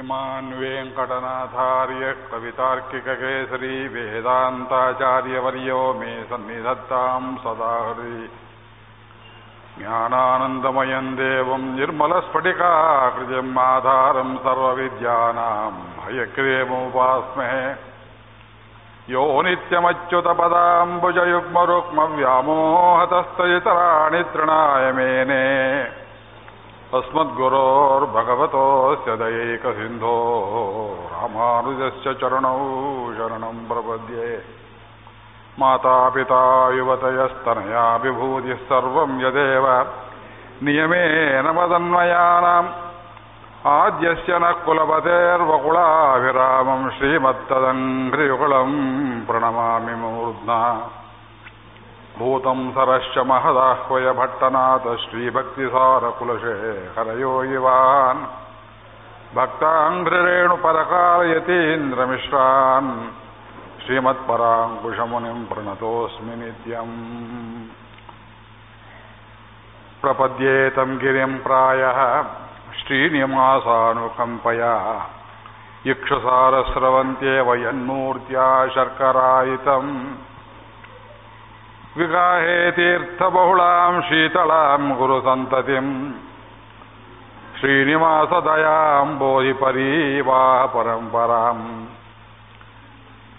श्रीमान् वेङ्कटनाथार्य कवितार्किककेसरी वेदान्ताचार्यवर्यो मे सन्निधत्ताम् सदा हृदि ज्ञानानन्दमयम् देवम् निर्मलस्फटिकाकृतिम् आधारम् सर्वविद्यानाम् हयग्रीवमुपास्महे यो नित्यमच्युतपदाम्बुजयुग्मरुक्मव्यामोहतस्तयितराणि तृणाय मेने अस्मद्गुरोर्भगवतोऽस्य दयैकसिन्धो रामानुजस्य चरणौ शरणम् प्रपद्ये मातापिता युवतयस्तनया विभूतिः सर्वम् यदेव नियमेन मदन्वयानाम् आद्यस्य न कुलपतेर्वकुलाभिरामम् श्रीमत्तदङ्घ्रियुगलम् प्रणमामि मूर्ध्ना ಭೂತಂ ಸರಶ್ಚ ಮಹದಾಹ್ವಯ ಭಟ್ಟನಾಥ ಶ್ರೀಭಕ್ತಿಸಾರ ಕುಲಶೇಖರಯೋ ಇವಾನ್ ಭಕ್ತಾಂಘ್ರಿರೇಣು ಪರಕಾರಯತೀಂದ್ರಮಿಶ್ರಾನ್ ಶ್ರೀಮತ್ಪರಾಂಕುಶಮುನಿಂ ಪ್ರಣತೋಸ್ಮಿ ನಿತ್ಯಂ ಪ್ರಪದ್ಯೇತಂ ಗಿರಿಂ ಪ್ರಾಯ ಶ್ರೀನಿವಾಸಾನುಕಂಪಯಾ ಇಕ್ಷುಸಾರಸ್ರವಂತ್ಯೇವ ಯನ್ಮೂರ್ತ್ಯಾ ಶರ್ಕರಾಯಿತಂ ವಿಗಾಹೇ ತೀರ್ಥಬಹುಳಾಂ ಶೀತಳಾಂ ಗುರುಸಂತತಿಂ ಶ್ರೀನಿವಾಸದಯಾಂ ಬೋಧಿ ಪರೀವಾಹ ಪರಂಪರಾಂ.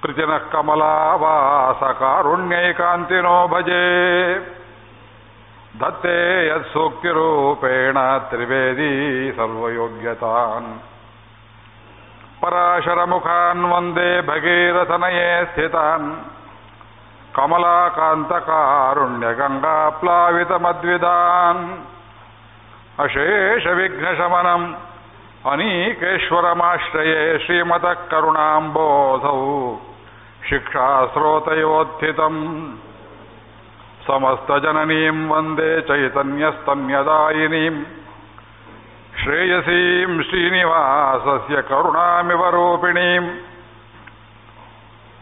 ಕೃತಿನಃ ಕಮಲಾವಾಸ ಕಾರುಣ್ಯೈಕಾಂತಿನೋ ಭಜೆ. ದತ್ತೇ ಯತ್ಸೂಕ್ತಿರೂಪೇಣ ತ್ರಿವೇದಿ ಸರ್ವಯೋಗ್ಯತಾನ್. ಪರಾಶರಮುಖಾನ್ ವಂದೇ ಭಗೀರಥನಯೇ ಸ್ಥಿತಾನ್. कमलाकान्तकारुण्यगङ्गाप्लावितमद्विदान् अशेषविघ्नशमनम् अनीकेश्वरमाश्रये श्रीमतः करुणाम्बोधौ शिक्षास्रोतयोत्थितम् समस्तजननीम् वन्दे चैतन्यस्तन्यदायिनीम् श्रेयसीम् श्रीनिवासस्य करुणामिव रूपिणीम्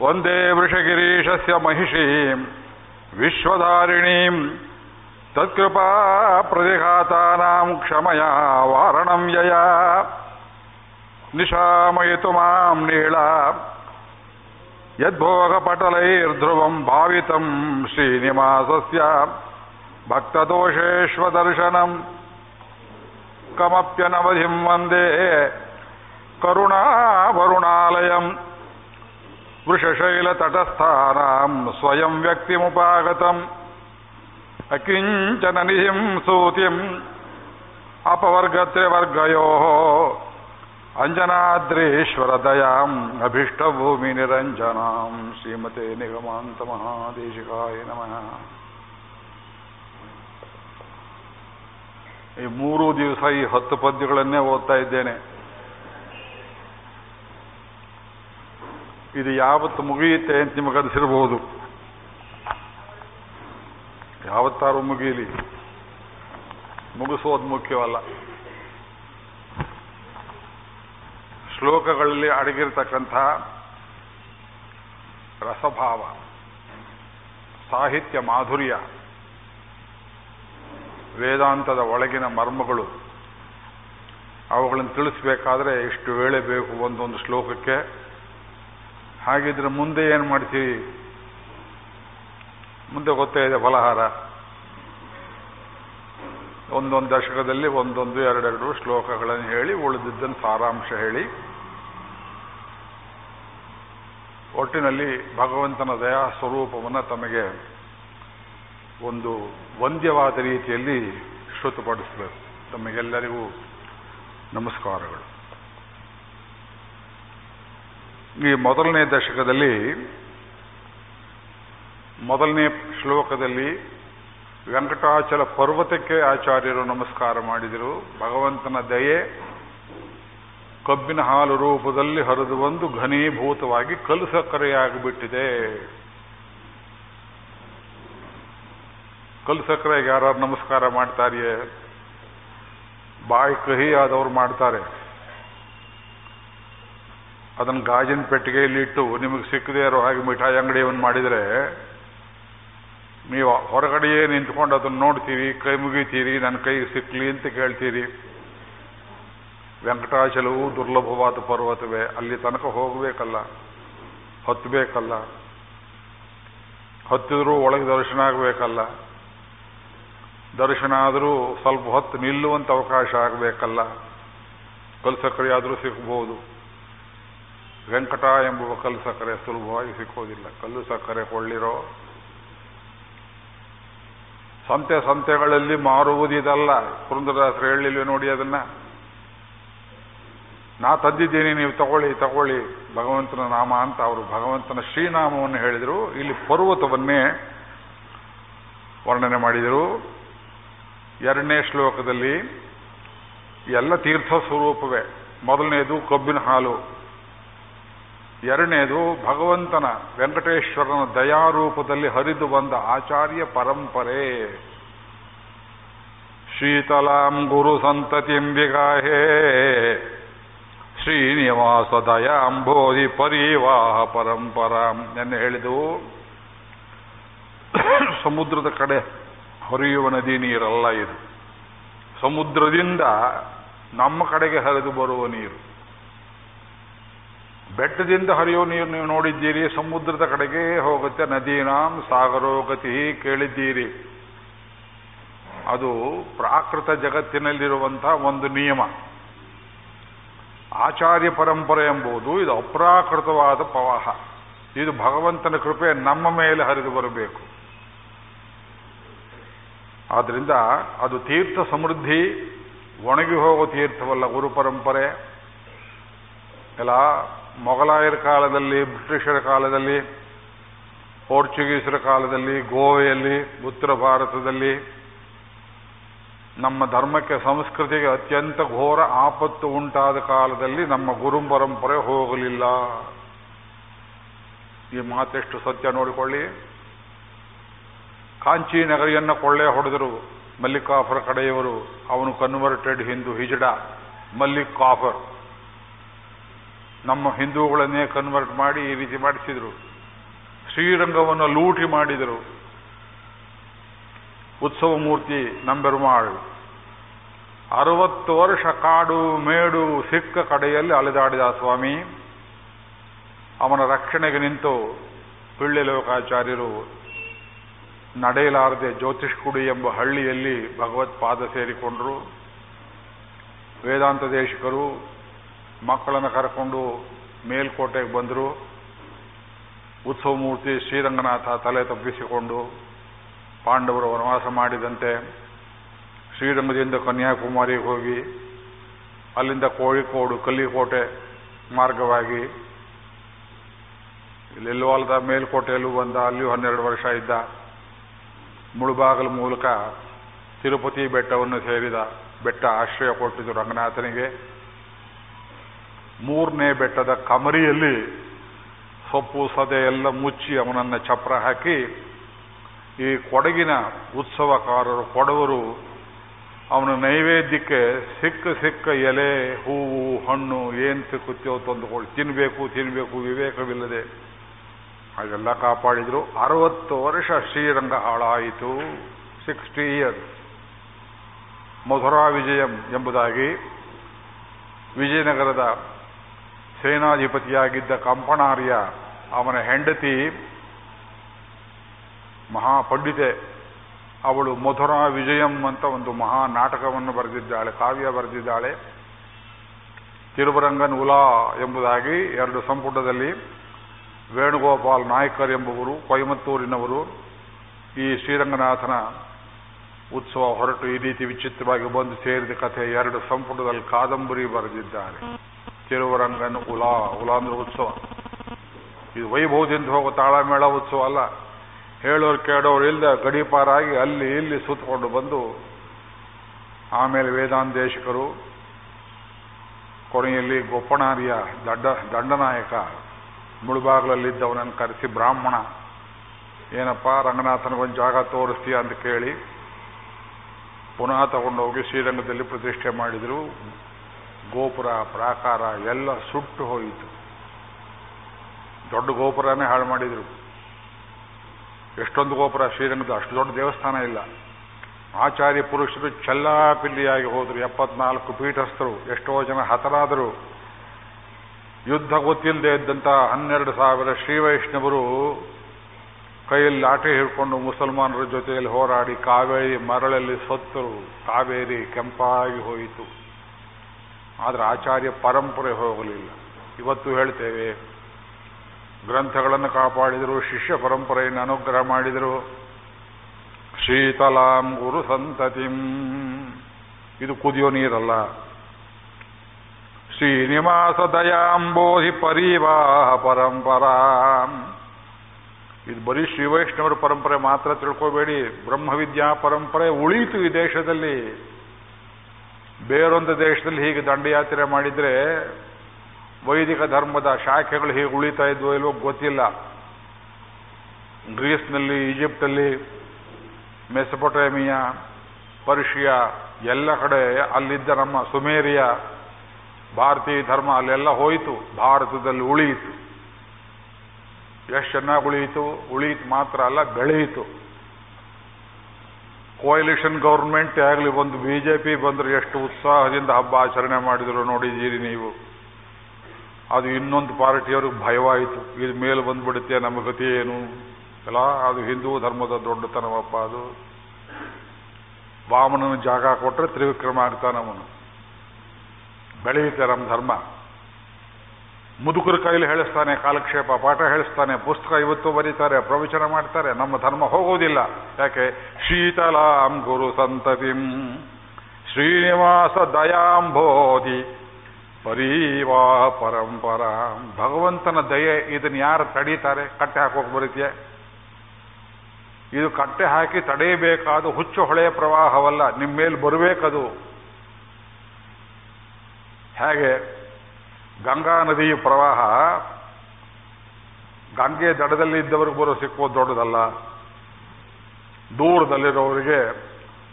वन्दे वृषगिरीशस्य महिषीम् विश्वधारिणीम् तत्कृपा प्रतिघातानाम् क्षमया वारणम् यया निशामयितु माम् नीळा यद्भोगपटलैर्ध्रुवम् भावितम् श्रीनिवासस्य भक्तदोषेष्वदर्शनम् कमप्यनवधिम् वन्दे करुणावरुणालयम् ವೃಷಶೈಲತಟಸ್ಥಾನಾಂ ಸ್ವಯಂ ವ್ಯಕ್ತಿಮುಪಾಗತಂ ಅಕಿಂಚನ ನಿಧಿಂ ಸೂತಿಂ ಅಪವರ್ಗತ್ರವರ್ಗಯೋ ಅಂಜನಾದ್ರೀಶ್ವರದಯಾಂ ಅಭೀಷ್ಟಭೂಮಿ ನಿರಂಜನಾಂ ಶ್ರೀಮತೆ ನಿಗಮಾಂತ ಮಹಾದೇಶಿಕಾಯ ನಮಃ ಈ ಮೂರು ದಿವಸ ಈ ಹತ್ತು ಪದ್ಯಗಳನ್ನೇ ಓದ್ತಾ ಇದ್ದೇನೆ. ಇದು ಯಾವತ್ತು ಮುಗಿಯುತ್ತೆ ಅಂತ ನಿಮಗೆ ಅನಿಸಿರಬಹುದು ಯಾವತ್ತಾರು ಮುಗಿಯಲಿ. ಮುಗಿಸೋದು ಮುಖ್ಯವಲ್ಲ. ಶ್ಲೋಕಗಳಲ್ಲಿ ಅಡಗಿರ್ತಕ್ಕಂಥ ರಸಭಾವ, ಸಾಹಿತ್ಯ ಮಾಧುರ್ಯ, ವೇದಾಂತದ ಒಳಗಿನ ಮರ್ಮಗಳು, ಅವುಗಳನ್ನು ತಿಳಿಸ್ಬೇಕಾದ್ರೆ ಇಷ್ಟು ವೇಳೆ ಬೇಕು ಒಂದೊಂದು ಶ್ಲೋಕಕ್ಕೆ. ಹಾಗಿದ್ರೆ ಮುಂದೆ ಏನು ಮಾಡ್ತೀವಿ? ಮುಂದೆ ಗೊತ್ತೇ ಇದೆ ಫಲಹಾರ. ಒಂದೊಂದು ದಶಕದಲ್ಲಿ, ಒಂದೊಂದು, ಎರಡೆರಡು ಶ್ಲೋಕಗಳನ್ನು ಹೇಳಿ, ಉಳಿದಿದ್ದನ್ನು ಸಾರಾಂಶ ಹೇಳಿ. ಒಟ್ಟಿನಲ್ಲಿ ಭಗವಂತನ ದಯಾ ಸ್ವರೂಪವನ್ನು ತಮಗೆ ಒಂದು ವಂದ್ಯವಾದ ರೀತಿಯಲ್ಲಿ ಶ್ರುತಪಡಿಸಬೇಕು. ತಮಗೆಲ್ಲರಿಗೂ ನಮಸ್ಕಾರಗಳು. ಈ ಮೊದಲನೇ ದಶಕದಲ್ಲಿ, ಮೊದಲನೇ ಶ್ಲೋಕದಲ್ಲಿ ವೆಂಕಟಾಚಲ ಪರ್ವತಕ್ಕೆ ಆಚಾರ್ಯರು ನಮಸ್ಕಾರ ಮಾಡಿದರು. ಭಗವಂತನ ದಯೆ ಕಬ್ಬಿನ ಹಾಲು ರೂಪದಲ್ಲಿ ಹರಿದು ಬಂದು ಘನೀಭೂತವಾಗಿ ಕಲ್ಲು ಸಕ್ಕರೆಯಾಗಿಬಿಟ್ಟಿದೆ ಕಲ್ಲು ಸಕ್ಕರೆಗೆ ಯಾರು ನಮಸ್ಕಾರ ಮಾಡ್ತಾರಿಯೇ? ಬಾಯಿ ಕಹಿ ಆದವ್ರು ಮಾಡ್ತಾರೆ. ಅದನ್ನು ಗಾಜಿನ ಪೆಟ್ಟಿಗೆಯಲ್ಲಿ ಇಟ್ಟು, ನಿಮಗೆ ಸಿಕ್ಕದೇ ಇರೋ ಹಾಗೆ ಮಿಠಾಯಿ ಅಂಗಡಿಯನ್ನು ಮಾಡಿದರೆ, ನೀವು ಹೊರಗಡೆಯೇ ನಿಂತ್ಕೊಂಡು ಅದನ್ನು ನೋಡ್ತೀರಿ, ಕೈ ಮುಗಿತೀರಿ, ನನ್ನ ಕೈ ಸಿಕ್ಕಲಿ ಅಂತ ಕೇಳ್ತೀರಿ. ವೆಂಕಟಾಚಲವು ದುರ್ಲಭವಾದ ಪರ್ವತವೇ, ಅಲ್ಲಿ ತನಕ ಹೋಗಬೇಕಲ್ಲ, ಹತ್ತಬೇಕಲ್ಲ, ಹತ್ತಿದ್ರೂ ಒಳಗೆ ದರ್ಶನ ಆಗಬೇಕಲ್ಲ, ದರ್ಶನ ಆದರೂ ಸ್ವಲ್ಪ ಹೊತ್ತು ನಿಲ್ಲುವಂಥ ಅವಕಾಶ ಆಗಬೇಕಲ್ಲ ಕಲ್ಸಕ್ಕರೆ ಆದರೂ ಸಿಗಬಹುದು ವೆಂಕಟ ಎಂಬುವ ಕಲ್ಲು ಸಕ್ಕರೆ ಸುಲಭವಾಗಿ ಸಿಕ್ಕೋದಿಲ್ಲ. ಕಲ್ಲು ಸಕ್ಕರೆ ಕೊಳ್ಳಿರೋ ಸಂತೆ ಸಂತೆಗಳಲ್ಲಿ ಮಾರುವುದಿದಲ್ಲ ಪುರಂದರದಾಸರು ಹೇಳಿಲ್ವೇ ನೋಡಿ ಅದನ್ನ? ನಾ ತಂದಿದ್ದೀನಿ, ನೀವು ತಗೊಳ್ಳಿ ತಗೊಳ್ಳಿ, ಭಗವಂತನ ನಾಮ ಅಂತ ಅವರು ಭಗವಂತನ ಶ್ರೀನಾಮವನ್ನು ಹೇಳಿದರು. ಇಲ್ಲಿ ಪರ್ವತವನ್ನೇ ವರ್ಣನೆ ಮಾಡಿದರು. ಎರಡನೇ ಶ್ಲೋಕದಲ್ಲಿ ಎಲ್ಲ ತೀರ್ಥ ಸ್ವರೂಪವೇ. ಮೊದಲನೇದು ಕಬ್ಬಿನ ಹಾಲು. ಎರಡನೇದು ಭಗವಂತನ ವೆಂಕಟೇಶ್ವರನ ದಯಾರೂಪದಲ್ಲಿ ಹರಿದು ಬಂದ ಆಚಾರ್ಯ ಪರಂಪರೆ. ಶೀತಲಾಂ ಗುರು ಸಂತತಿಂ ವಿಗಾಹೇ. ಶ್ರೀನಿವಾಸ ದಯಾಂಬೋಧಿ ಪರಿವಾಹ ಪರಂಪರಾಂ. ಎನ್ನು ಹೇಳಿದು ಸಮುದ್ರದ ಕಡೆ ಹರಿಯುವ ನದಿ ನೀರಲ್ಲ ಇದು. ಸಮುದ್ರದಿಂದ ನಮ್ಮ ಕಡೆಗೆ ಹರಿದು ಬರುವ ನೀರು. ಬೆಟ್ಟದಿಂದ ಹರಿಯುವ ನೀರು ನೀವು ನೋಡಿದ್ದೀರಿ, ಸಮುದ್ರದ ಕಡೆಗೆ ಹೋಗುತ್ತೆ, ನದೀನಾಂ ಸಾಗರೋಗತಿ ಕೇಳಿದ್ದೀರಿ. ಅದು ಪ್ರಾಕೃತ ಜಗತ್ತಿನಲ್ಲಿರುವಂತಹ ಒಂದು ನಿಯಮ. ಆಚಾರ್ಯ ಪರಂಪರೆ ಎಂಬುದು ಇದು ಅಪ್ರಾಕೃತವಾದ ಪ್ರವಾಹ. ಇದು ಭಗವಂತನ ಕೃಪೆ ನಮ್ಮ ಮೇಲೆ ಹರಿದು ಬರಬೇಕು. ಆದ್ದರಿಂದ ಅದು ತೀರ್ಥ ಸಮೃದ್ಧಿ, ಒಣಗಿ ಹೋಗುವ ತೀರ್ಥವಲ್ಲ ಗುರು ಪರಂಪರೆ. ಎಲ್ಲ ಮೊಘಲಾಯರ ಕಾಲದಲ್ಲಿ, ಬ್ರಿಟಿಷರ ಕಾಲದಲ್ಲಿ, ಪೋರ್ಚುಗೀಸರ ಕಾಲದಲ್ಲಿ, ಗೋವೆಯಲ್ಲಿ, ಉತ್ತರ ಭಾರತದಲ್ಲಿ ನಮ್ಮ ಧರ್ಮಕ್ಕೆ, ಸಂಸ್ಕೃತಿಗೆ ಅತ್ಯಂತ ಘೋರ ಆಪತ್ತು ಉಂಟಾದ ಕಾಲದಲ್ಲಿ ನಮ್ಮ ಗುರು ಪರಂಪರೆ ಹೋಗಲಿಲ್ಲ. ಈ ಮಾತೆಷ್ಟು ಸತ್ಯ ನೋಡಿಕೊಳ್ಳಿ. ಕಾಂಚಿ ನಗರಿಯನ್ನು ಕೊಳ್ಳೆ ಹೊಡೆದರು. ಮಲ್ಲಿಕಾಫರ್ ಕಡೆಯವರು, ಅವನು ಕನ್ವರ್ಟೆಡ್ ಹಿಂದೂ ಹಿಜಡ ಮಲ್ಲಿಕ್ ಕಾಫರ್ ನಮ್ಮ ಹಿಂದೂಗಳನ್ನೇ ಕನ್ವರ್ಟ್ ಮಾಡಿ ಈ ರೀತಿ ಮಾಡಿಸಿದರು. ಶ್ರೀರಂಗವನ್ನು ಲೂಟಿ ಮಾಡಿದರು. ಉತ್ಸವ ಮೂರ್ತಿ ನಂಬೆರುಮಾಳು ಅರವತ್ತು ವರ್ಷ ಕಾಡು ಮೇಡು ಸಿಕ್ಕ ಕಡೆಯಲ್ಲಿ ಅಲೆದಾಡಿದ ಸ್ವಾಮಿ, ಅವನ ರಕ್ಷಣೆಗೆ ನಿಂತು ಪಿಳ್ಳೆ ಲೋಕಾಚಾರ್ಯರು ನಡೆಯಲಾರದೆ ಜ್ಯೋತಿಷ್ಕುಡಿ ಎಂಬ ಹಳ್ಳಿಯಲ್ಲಿ ಭಗವತ್ಪಾದ ಸೇರಿಕೊಂಡರು. ವೇದಾಂತ ದೇಶಿಕರು ಮಕ್ಕಳನ್ನು ಕರ್ಕೊಂಡು ಮೇಲ್ಕೋಟೆಗೆ ಬಂದರು. ಉತ್ಸವ ಮೂರ್ತಿ ಶ್ರೀರಂಗನಾಥ ತಲೆ ತಪ್ಪಿಸಿಕೊಂಡು ಪಾಂಡವರು ವನವಾಸ ಮಾಡಿದಂತೆ ಶ್ರೀರಂಗದಿಂದ ಕನ್ಯಾಕುಮಾರಿಗೆ ಹೋಗಿ ಅಲ್ಲಿಂದ ಕೋಳಿಕೋಡು, ಕಲ್ಲಿಕೋಟೆ ಮಾರ್ಗವಾಗಿ ಇಲ್ಲೆಲ್ಲವಾಲದ ಮೇಲ್ಕೋಟೆಯಲ್ಲೂ ಬಂದ. ಅಲ್ಲಿಯೂ ಹನ್ನೆರಡು ವರ್ಷ ಇದ್ದ. ಮುಳುಬಾಗಲ ಮೂಲಕ ತಿರುಪತಿ ಬೆಟ್ಟವನ್ನು ಸೇರಿದ ಬೆಟ್ಟ ಆಶ್ರಯ ಕೊಟ್ಟಿದ್ದು ರಂಗನಾಥನಿಗೆ. ಮೂರನೇ ಬೆಟ್ಟದ ಕಮರಿಯಲ್ಲಿ ಸೊಪ್ಪು ಸದೆ ಎಲ್ಲ ಮುಚ್ಚಿ ಅವನನ್ನು ಚಪ್ರ ಹಾಕಿ ಈ ಕೊಡಗಿನ ಉತ್ಸವಕಾರರು, ಕೊಡವರು ಅವನ ನೈವೇದ್ಯಕ್ಕೆ ಸಿಕ್ಕ ಸಿಕ್ಕ ಎಲೆ, ಹೂವು, ಹಣ್ಣು ಏನು ಸಿಕ್ಕುತ್ತೋ ತಂದುಕೊಳ್ಳಿ ತಿನ್ನಬೇಕು ತಿನ್ನಬೇಕು ವಿವೇಕವಿಲ್ಲದೆ ಅದೆಲ್ಲ ಕಾಪಾಡಿದ್ರು. ಅರವತ್ತು ವರ್ಷ ಶ್ರೀರಂಗ ಹಾಳಾಯಿತು. Sixty years. ಮಧುರಾ ವಿಜಯಂ ಎಂಬುದಾಗಿ ವಿಜಯನಗರದ ಸೇನಾಧಿಪತಿಯಾಗಿದ್ದ ಕಂಪಣಾರ್ಯ ಅವನ ಹೆಂಡತಿ ಮಹಾಪಂಡಿತೆ. ಅವಳು ಮಧುರಾ ವಿಜಯಂ ಅಂತ ಒಂದು ಮಹಾ ನಾಟಕವನ್ನು ಬರೆದಿದ್ದಾಳೆ, ಕಾವ್ಯ ಬರೆದಿದ್ದಾಳೆ. ತಿರುವರಂಗನ್ ಉಲಾ ಎಂಬುದಾಗಿ ಎರಡು ಸಂಪುಟದಲ್ಲಿ ವೇಣುಗೋಪಾಲ್ ನಾಯ್ಕರ್ ಎಂಬುವರು, ಕೊಯಮತ್ತೂರಿನವರು ಈ ಶ್ರೀರಂಗನಾಥನ ಉತ್ಸವ ಹೊರಟು ಈ ರೀತಿ ವಿಚಿತ್ರವಾಗಿ ಬಂದು ಸೇರಿದ ಕಥೆ ಎರಡು ಸಂಪುಟದಲ್ಲಿ ಕಾದಂಬರಿ ಬರೆದಿದ್ದಾರೆ. ತಿರುವರಂಗನ್ ಉಲಾ ಉಲಾ ಅಂದ್ರೆ ಉತ್ಸವ. ಇದು ವೈಭವದಿಂದ ಹೋಗೋ ತಾಳಮೇಳ ಉತ್ಸವ ಅಲ್ಲ. ಹೇಳೋರು ಕೇಳೋರು ಇಲ್ಲದೆ ಗಡಿಪಾರಾಗಿ ಅಲ್ಲಿ ಇಲ್ಲಿ ಸುತ್ತಕೊಂಡು ಬಂದು ಆಮೇಲೆ ವೇದಾಂತೇಶಕರು, ಕೊನೆಯಲ್ಲಿ ಗೊಪ್ಪಣಾರ್ಯ ದಡ್ಡ, ದಂಡನಾಯಕ, ಮುಳುಬಾಗ್ಲಲ್ಲಿದ್ದವನನ್ನು ಕರೆಸಿ, ಬ್ರಾಹ್ಮಣ, ಏನಪ್ಪ ರಂಗನಾಥನಿಗೊಂದು ಜಾಗ ತೋರಿಸ್ತೀಯ ಅಂತ ಕೇಳಿ ಪುನಃ ತಗೊಂಡೋಗಿ ಶ್ರೀರಂಗದಲ್ಲಿ ಪ್ರತಿಷ್ಠೆ ಮಾಡಿದರು. ಗೋಪುರ, ಪ್ರಾಕಾರ ಎಲ್ಲ ಸುಟ್ಟು ಹೋಯಿತು. ದೊಡ್ಡ ಗೋಪುರನೇ ಹಾಳು ಮಾಡಿದರು. ಎಷ್ಟೊಂದು ಗೋಪುರ, ಶ್ರೀರಂಗದ ಅಷ್ಟು ದೊಡ್ಡ ದೇವಸ್ಥಾನ ಇಲ್ಲ. ಆಚಾರ್ಯ ಪುರುಷರು ಚೆಲ್ಲಾಪಿಲ್ಲಿಯಾಗಿ ಹೋದರು. ಎಪ್ಪತ್ನಾಲ್ಕು ಪೀಠಸ್ಥರು, ಎಷ್ಟೋ ಜನ ಹತರಾದರು. ಯುದ್ಧ ಗೊತ್ತಿಲ್ಲದೆ ಇದ್ದಂಥ ಹನ್ನೆರಡು ಸಾವಿರ ಶ್ರೀವೈಷ್ಣವರು ಕೈಯಲ್ಲಿ ಲಾಠಿ ಹಿಡ್ಕೊಂಡು ಮುಸಲ್ಮಾನರ ಜೊತೆಯಲ್ಲಿ ಹೋರಾಡಿ ಕಾವೇರಿ ಮರಳಲ್ಲಿ ಸತ್ತರು. ಕಾವೇರಿ ಕೆಂಪಾಗಿ ಹೋಯಿತು. ಆದರೆ ಆಚಾರ್ಯ ಪರಂಪರೆ ಹೋಗಲಿಲ್ಲ. ಇವತ್ತು ಹೇಳ್ತೇವೆ, ಗ್ರಂಥಗಳನ್ನು ಕಾಪಾಡಿದರು, ಶಿಷ್ಯ ಪರಂಪರೆಯನ್ನು ಅನುಗ್ರಹ ಮಾಡಿದರು. ಶೀತಲಾಂ ಗುರು ಸಂತತಿಂ. ಇದು ಕುದಿಯೋ ನೀರಲ್ಲ. ಶ್ರೀನಿವಾಸ ದಯಾಂಬೋಧಿ ಪರಿವಾಹ ಪರಂಪರಾ. ಇದು ಬರೀ ಶ್ರೀ ವೈಷ್ಣವರ ಪರಂಪರೆ ಮಾತ್ರ ತಿಳ್ಕೋಬೇಡಿ. ಬ್ರಹ್ಮವಿದ್ಯಾ ಪರಂಪರೆ ಉಳೀತು ಈ ದೇಶದಲ್ಲಿ. ಬೇರೊಂದು ದೇಶದಲ್ಲಿ ಹೀಗೆ ದಂಡಯಾತ್ರೆ ಮಾಡಿದರೆ ವೈದಿಕ ಧರ್ಮದ ಶಾಖೆಗಳು ಹೀಗೆ ಉಳಿತಾ ಇದ್ವೋ ಇಲ್ವೋ ಗೊತ್ತಿಲ್ಲ. ಗ್ರೀಸ್ನಲ್ಲಿ, ಈಜಿಪ್ಟಲ್ಲಿ, ಮೆಸಪೊಟೇಮಿಯಾ, ಪರ್ಷಿಯಾ, ಎಲ್ಲ ಕಡೆ ಅಲ್ಲಿದ್ದ ನಮ್ಮ ಸುಮೇರಿಯ ಭಾರತೀಯ ಧರ್ಮ ಅಲ್ಲೆಲ್ಲ ಹೋಯಿತು, ಭಾರತದಲ್ಲಿ ಉಳಿಯಿತು. ಎಷ್ಟು ಚೆನ್ನಾಗಿ ಉಳಿಯಿತು ಉಳಿಯಿತು ಮಾತ್ರ ಅಲ್ಲ, ಬೆಳೆಯಿತು. ಕೋಯಲಿಷನ್ ಗೌರ್ಮೆಂಟ್ ಆಗಲಿ ಒಂದು ಬಿಜೆಪಿ ಬಂದ್ರೆ ಎಷ್ಟು ಉತ್ಸಾಹದಿಂದ ಹಬ್ಬ ಆಚರಣೆ ಮಾಡಿದ್ರು ನೋಡಿದ್ದೀರಿ ನೀವು. ಅದು ಇನ್ನೊಂದು ಪಾರ್ಟಿಯವ್ರಿಗೆ ಭಯವಾಯಿತು. ಇದು ಮೇಲೆ ಬಂದ್ಬಿಡುತ್ತೆ, ನಮ್ಮ ಗತಿ ಏನು? ಎಲ್ಲ, ಅದು ಹಿಂದೂ ಧರ್ಮದ ದೊಡ್ಡತನವಪ್ಪ ಅದು. ವಾಮನನ ಜಾಗ ಕೊಟ್ಟರೆ ತ್ರಿವಿಕ್ರಮ ಆಗ್ತಾನವನು ಬೆಳೆಯುತ್ತೆ ನಮ್ಮ ಧರ್ಮ. ಮುದುಕರ ಕೈಲಿ ಹೇಳಿಸ್ತಾನೆ ಕಾಲಕ್ಷೇಪ, ಪಾಠ ಹೇಳಿಸ್ತಾನೆ, ಪುಸ್ತಕ ಇವತ್ತು ಬರೀತಾರೆ, ಪ್ರವಚನ ಮಾಡ್ತಾರೆ, ನಮ್ಮ ಧರ್ಮ ಹೋಗೋದಿಲ್ಲ. ಯಾಕೆ? ಶೀತಲಾಂ ಗುರು ಸಂತತಿಂ, ಶ್ರೀನಿವಾಸ ದಯಾಂಬೋಧಿ ಪರೀವಾ ಪರಂಪರಾ. ಭಗವಂತನ ದಯೆ, ಇದನ್ನ ಯಾರು ತಡೀತಾರೆ? ಕಟ್ಟೆ ಹಾಕೋಕೆ ಬರುತ್ತೆ ಇದು ಕಟ್ಟೆ ಹಾಕಿ ತಡೆಯಬೇಕಾದ ಹುಚ್ಚು ಹೊಳೆಯ ಪ್ರವಾಹವಲ್ಲ ನಿಮ್ಮ ಮೇಲೆ ಬರಬೇಕದು. ಹೇಗೆ? ಗಂಗಾ ನದಿಯ ಪ್ರವಾಹ ಗಂಗೆ ದಡದಲ್ಲಿ ಇದ್ದವರಿಗೆ ಬರೋ ಸಿಕ್ಕೋದು ದೊಡ್ಡದಲ್ಲ. ದೂರದಲ್ಲಿರೋರಿಗೆ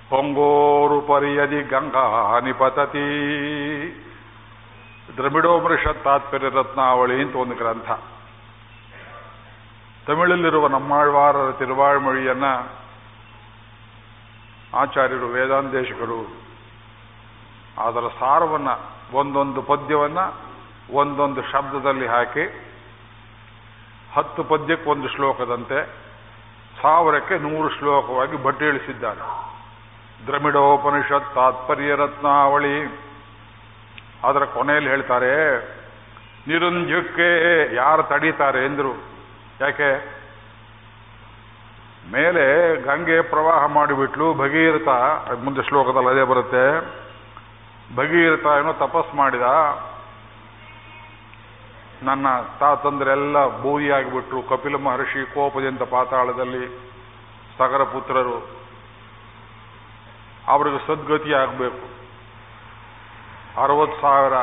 ಪೊಂಗೋರು ಪರಿಯದಿ ಗಂಗಾ ನಿಪತತಿ. ಪರಿಷತ್ ತಾತ್ಪರ್ಯ ರತ್ನಾವಳಿ ಅಂತ ಒಂದು ಗ್ರಂಥ. ತಮಿಳಲ್ಲಿರುವ ನಮ್ಮಾಳ್ವಾರರ ತಿರುವಾಳ್ಮೊಳಿಯನ್ನ ಆಚಾರ್ಯರು, ವೇದಾಂತೇಶಕರು ಅದರ ಸಾರವನ್ನು, ಒಂದೊಂದು ಪದ್ಯವನ್ನ ಒಂದೊಂದು ಶಬ್ದದಲ್ಲಿ ಹಾಕಿ ಹತ್ತು ಪದ್ಯಕ್ಕೆ ಒಂದು ಶ್ಲೋಕದಂತೆ ಸಾವಿರಕ್ಕೆ ನೂರು ಶ್ಲೋಕವಾಗಿ ಬಟ್ಟಿ ಇಳಿಸಿದ್ದಾರೆ ದ್ರಮಿಡೋಪನಿಷತ್ ತಾತ್ಪರ್ಯ ರತ್ನಾವಳಿ. ಅದರ ಕೊನೆಯಲ್ಲಿ ಹೇಳ್ತಾರೆ, ನಿರುಂಜಕ್ಕೆ ಯಾರು ತಡೀತಾರೆ? ಎಂದರು. ಯಾಕೆ? ಮೇಲೆ ಗಂಗೆ ಪ್ರವಾಹ ಮಾಡಿಬಿಟ್ಲು ಭಗೀರಥ. ಮುಂದೆ ಶ್ಲೋಕದಲ್ಲಿ ಅದೇ ಬರುತ್ತೆ, ಭಗೀರಥ ಏನೋ ತಪಸ್ ಮಾಡಿದ ನನ್ನ ತಾತಂದ್ರೆಲ್ಲ ಬೂದಿಯಾಗಿಬಿಟ್ರು ಕಪಿಲ ಮಹರ್ಷಿ ಕೋಪದಿಂದ ಪಾತಾಳದಲ್ಲಿ ಸಗರ ಪುತ್ರರು ಅವರಿಗೆ ಸದ್ಗತಿ ಆಗಬೇಕು. ಅರವತ್ತು ಸಾವಿರ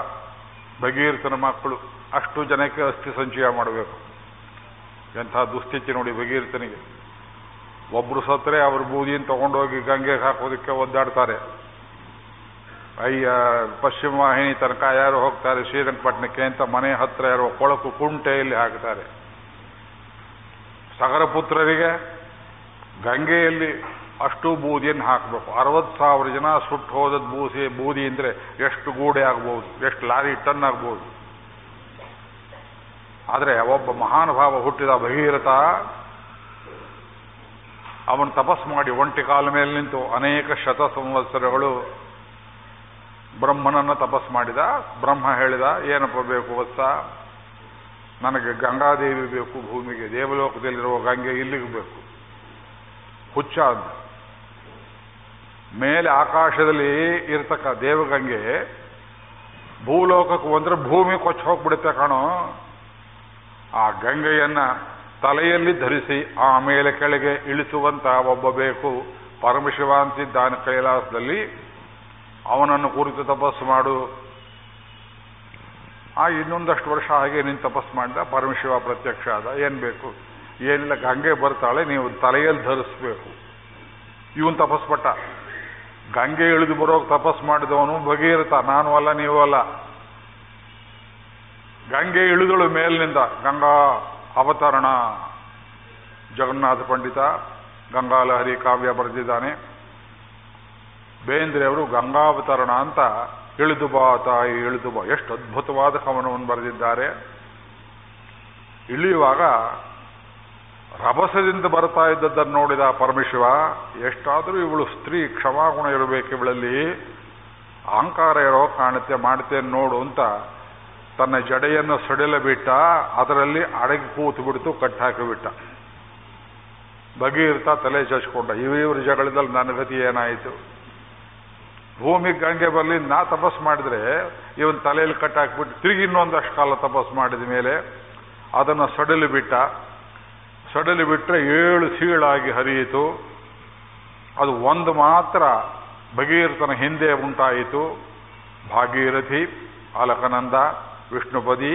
ಭಗೀರಥನ ಮಕ್ಕಳು. ಅಷ್ಟು ಜನಕ್ಕೆ ಅಸ್ಥಿ ಸಂಚಯ ಮಾಡಬೇಕು. ಎಂಥ ದುಸ್ಥಿತಿ ನೋಡಿ ಭಗೀರಥನಿಗೆ. ಒಬ್ರು ಸತ್ತರೆ ಅವರು ಬೂದಿಯನ್ನು ತಗೊಂಡೋಗಿ ಗಂಗೆಗೆ ಹಾಕೋದಕ್ಕೆ ಒದ್ದಾಡ್ತಾರೆ. ಅಯ್ಯ, ಪಶ್ಚಿಮ ವಾಹಿನಿ ತನಕ ಯಾರು ಹೋಗ್ತಾರೆ ಶ್ರೀರಂಗಪಟ್ಟಣಕ್ಕೆ ಅಂತ ಮನೆ ಹತ್ರ ಇರುವ ಕೊಳಕು ಕುಂಟೆಯಲ್ಲಿ ಹಾಕ್ತಾರೆ. ಸಗರ ಪುತ್ರರಿಗೆ ಗಂಗೆಯಲ್ಲಿ ಅಷ್ಟು ಬೂದಿಯನ್ನು ಹಾಕಬೇಕು. ಅರವತ್ತು ಸಾವಿರ ಜನ ಸುಟ್ಟು ಹೋದದ್ದು ಬೂಸಿ, ಬೂದಿ ಅಂದ್ರೆ ಎಷ್ಟು ಗೂಡೆ ಆಗ್ಬೋದು, ಎಷ್ಟು ಲಾರಿ ಟನ್ ಆಗ್ಬೋದು. ಆದರೆ ಒಬ್ಬ ಮಹಾನುಭಾವ ಹುಟ್ಟಿದ ಭಗೀರಥ ಅವನು ತಪಸ್ ಮಾಡಿ ಒಂಟಿ ಕಾಲ ಮೇಲೆ ನಿಂತು ಅನೇಕ ಶತ ಸಂವತ್ಸರಗಳು ಬ್ರಹ್ಮನನ್ನ ತಪಸ್ ಮಾಡಿದ, ಬ್ರಹ್ಮ ಹೇಳಿದ, ಏನಪ್ಪ ಬೇಕು ವತ್ಸ? ನನಗೆ ಗಂಗಾದೇವಿ ಬೇಕು, ಭೂಮಿಗೆ ದೇವಲೋಕದಲ್ಲಿರುವ ಗಂಗೆ ಇಲ್ಲಿಗೆ ಬೇಕು. ಹುಚ್ಚ ಅಂತ ಮೇಲೆ ಆಕಾಶದಲ್ಲಿ ಇರ್ತಕ್ಕ ದೇವಗಂಗೆ, ಭೂಲೋಕಕ್ಕೆ ಬಂದ್ರೆ ಭೂಮಿ ಕೊಚ್ಚ ಹೋಗ್ಬಿಡುತ್ತೆ ಕಾಣೋ. ಆ ಗಂಗೆಯನ್ನ ತಲೆಯಲ್ಲಿ ಧರಿಸಿ ಆಮೇಲೆ ಕೆಳಗೆ ಇಳಿಸುವಂತ ಒಬ್ಬ ಬೇಕು. ಪರಮಶಿವ ಅಂತಿದ್ದಾನೆ ಕೈಲಾಸದಲ್ಲಿ. ಅವನನ್ನು ಕುರಿತು ತಪಸ್ಸು ಮಾಡು. ಆ ಇನ್ನೊಂದಷ್ಟು ವರ್ಷ ಹಾಗೆ ನೀನು ತಪಸ್ಸು ಮಾಡಿದ, ಪರಮಶಿವ ಪ್ರತ್ಯಕ್ಷ ಆದ, ಏನು ಬೇಕು? ಏನಿಲ್ಲ, ಗಂಗೆ ಬರ್ತಾಳೆ, ನೀವು ತಲೆಯಲ್ಲಿ ಧರಿಸ್ಬೇಕು. ತಪಸ್ಸು ತಪಸ್ಪಟ್ಟ ಗಂಗೆ ಇಳಿದು ಬರೋ ತಪಸ್ಸು ಮಾಡಿದವನು ಬಗೆಯಿರುತ್ತ ನಾನು ಅಲ್ಲ, ನೀವು ಅಲ್ಲ. ಗಂಗೆ ಇಳಿದಳು ಮೇಲಿನಿಂದ, ಗಂಗಾ ಅವತರಣ. ಜಗನ್ನಾಥ ಪಂಡಿತ, ಗಂಗಾಲಹರಿ ಕಾವ್ಯ ಬರೆದಿದ್ದಾನೆ. ಬೇಂದ್ರೆಯವರು ಗಂಗಾವತರಣ ಅಂತ ಇಳಿದು ಬಾ ತಾಯಿ, ಇಳಿದು ಬಾ. ಎಷ್ಟು ಅದ್ಭುತವಾದ ಕವನವನ್ನು ಬರೆದಿದ್ದಾರೆ. ಇಳಿಯುವಾಗ ರಭಸದಿಂದ ಬರ್ತಾ ಇದ್ದದ್ದನ್ನು ನೋಡಿದ ಪರಮೇಶ್ವ, ಎಷ್ಟಾದರೂ ಇವಳು ಸ್ತ್ರೀ ಕ್ಷಮಾಗುಣ ಇರಬೇಕು ಇವಳಲ್ಲಿ. ಅಹಂಕಾರ ಇರೋ ಕಾಣುತ್ತೆ ಮಾಡ್ತೇನೆ ನೋಡು ಅಂತ ತನ್ನ ಜಡೆಯನ್ನು ಸಡಿಲ ಬಿಟ್ಟ, ಅದರಲ್ಲಿ ಅಡಗಿ ಕೂತು ಬಿಡ್ತು ಕಟ್ಟಾಕಿಬಿಟ್ಟ ಇರ್ತಾ ತಲೆ ಚಚ್ಕೊಂಡ. ಇವ್ರ ಜಗಳದಲ್ಲಿ ನನ್ನ ಗತಿ ಏನಾಯಿತು? ಭೂಮಿ ಗಂಗೆ ಬರಲಿ, ನಾ ತಪಸ್ ಮಾಡಿದ್ರೆ ಇವನ್ ತಲೆಯಲ್ಲಿ ಕಟ್ಟಾಕ್ಬಿಟ್ಟು ತಿರುಗಿ ಇನ್ನೊಂದಷ್ಟು ಕಾಲ ತಪಸ್ ಮಾಡಿದ ಮೇಲೆ ಅದನ್ನು ಸಡಲು ಬಿಟ್ಟ. ಸಡಲಿ ಬಿಟ್ಟರೆ ಏಳು ಸೀಳಾಗಿ ಹರಿಯಿತು. ಅದು ಒಂದು ಮಾತ್ರ ಭಗೀರಥನ ಹಿಂದೆ ಉಂಟಾಯಿತು. ಭಾಗೀರಥಿ, ಅಲಕನಂದ, ವಿಷ್ಣುಪದಿ